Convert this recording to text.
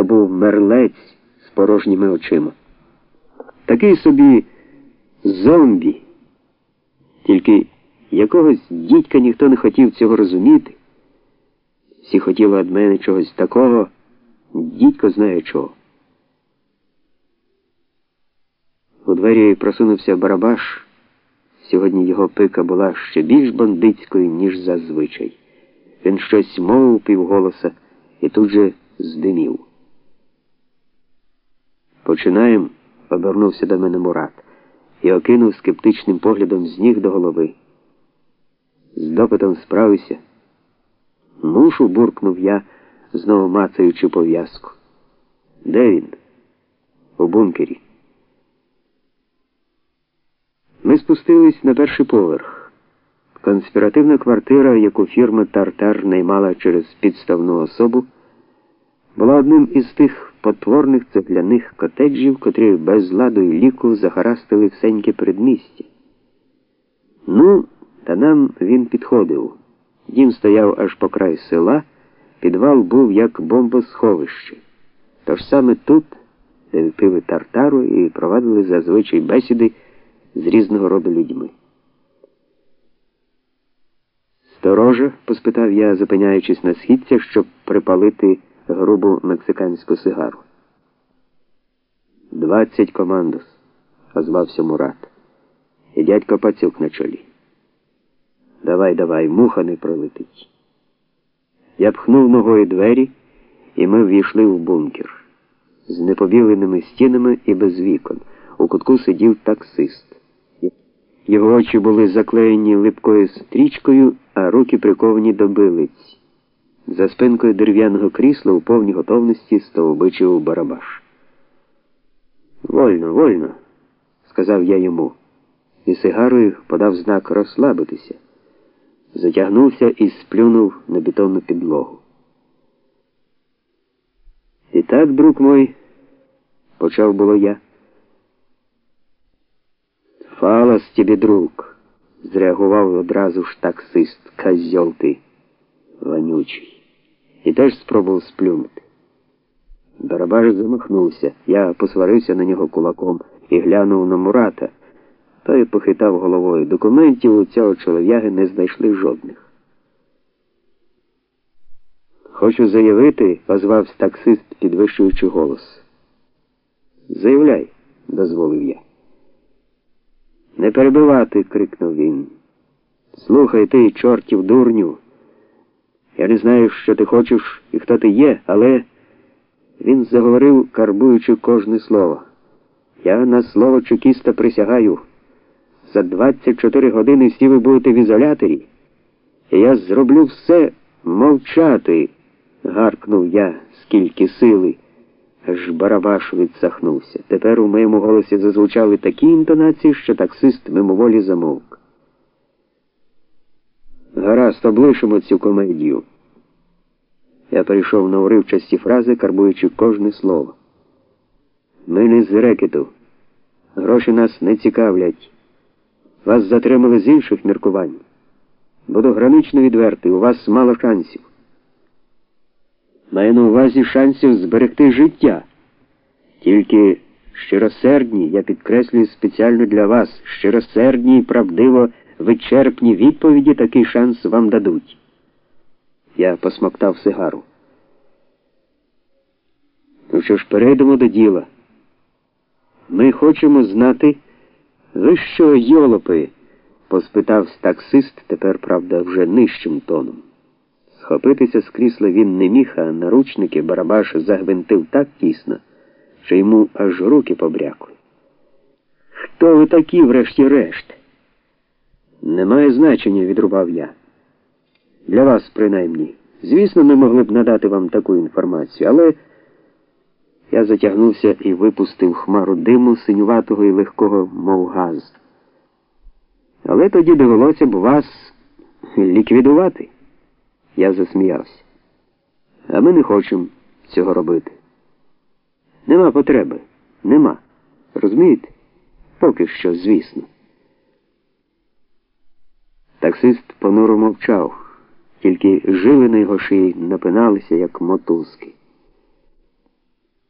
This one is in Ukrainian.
то був мерлець з порожніми очима. Такий собі зомбі. Тільки якогось дідька ніхто не хотів цього розуміти. Всі хотіли від мене чогось такого, дідько знає чого. У двері просунувся Барабаш. Сьогодні його пика була ще більш бандитською, ніж зазвичай. Він щось мовив півголоса і тут же здимів. Починаємо, обернувся до мене Мурат і окинув скептичним поглядом з ніг до голови. З допитом справився. Мушу, буркнув я, знову мацаючи пов'язку. Де він? У бункері. Ми спустились на перший поверх. Конспіративна квартира, яку фірма Тартар наймала через підставну особу, була одним із тих потворних цегляних котеджів, котрі без ладу і ліку захарастили всеньке передмістя. Ну, та нам він підходив. Дім стояв аж по край села, підвал був як бомбосховище. Тож саме тут, де випили тартару і провадили зазвичай бесіди з різного роду людьми. Сторожа? поспитав я, зупиняючись на східця, щоб припалити грубу мексиканську сигару. Двадцять командос, озвався Мурат. І дядько пацюк на чолі. Давай, давай, муха не пролетить. Я пхнув ногою двері, і ми ввійшли в бункер. З непобіленими стінами і без вікон. У кутку сидів таксист. Його очі були заклеєні липкою стрічкою, а руки приковані до билиць. За спинкою дерев'яного крісла у повній готовності стовбичив барабаш. Вольно, вольно, сказав я йому, і сигарою подав знак розслабитися. Затягнувся і сплюнув на бетонну підлогу. І так, друг мой, почав було я. Фалас тебе, друг, зреагував одразу ж таксист, козьол ти, вонючий, і теж спробував сплюнути. Барабаш замахнувся. Я посварився на нього кулаком і глянув на Мурата. Той похитав головою. Документів у цього чолов'яги не знайшли жодних. Хочу заявити, озвався таксист, підвищуючи голос. Заявляй, дозволив я. Не перебивати, крикнув він. Слухай ти, чортів дурню. Я не знаю, що ти хочеш і хто ти є, але він заговорив, карбуючи кожне слово. Я на слово чекіста присягаю. За 24 години всі ви будете в ізоляторі. І я зроблю все мовчати, гаркнув я, скільки сили. Аж Барабаш відсахнувся. Тепер у моєму голосі зазвучали такі інтонації, що таксист мимоволі замовк. Гаразд, облишимо цю комедію. Я перейшов на уривчасті фрази, карбуючи кожне слово. Ми не з рекету. Гроші нас не цікавлять. Вас затримали з інших міркувань. Буду гранично відвертий, у вас мало шансів. Маю на увазі шансів зберегти життя. Тільки щиросердні, я підкреслюю спеціально для вас, щиросердні і правдиво вичерпні відповіді такий шанс вам дадуть. Я посмоктав сигару. Ну що ж, перейдемо до діла. Ми хочемо знати, ви що, йолопи? поспитав таксист, тепер, правда, вже нижчим тоном. Схопитися з крісла він не міг, а наручники барабаш загвинтив так тісно, що йому аж руки побрякли. Хто ви такі, врешті-решт? Немає значення, відрубав я. Для вас, принаймні. Звісно, ми могли б надати вам таку інформацію, але я затягнувся і випустив хмару диму синюватого і легкого, мов газ. Але тоді довелося б вас ліквідувати. Я засміявся. А ми не хочемо цього робити. Нема потреби. Нема. Розумієте? Поки що, звісно. Таксист понуро мовчав, тільки жили на його шиї напиналися, як мотузки.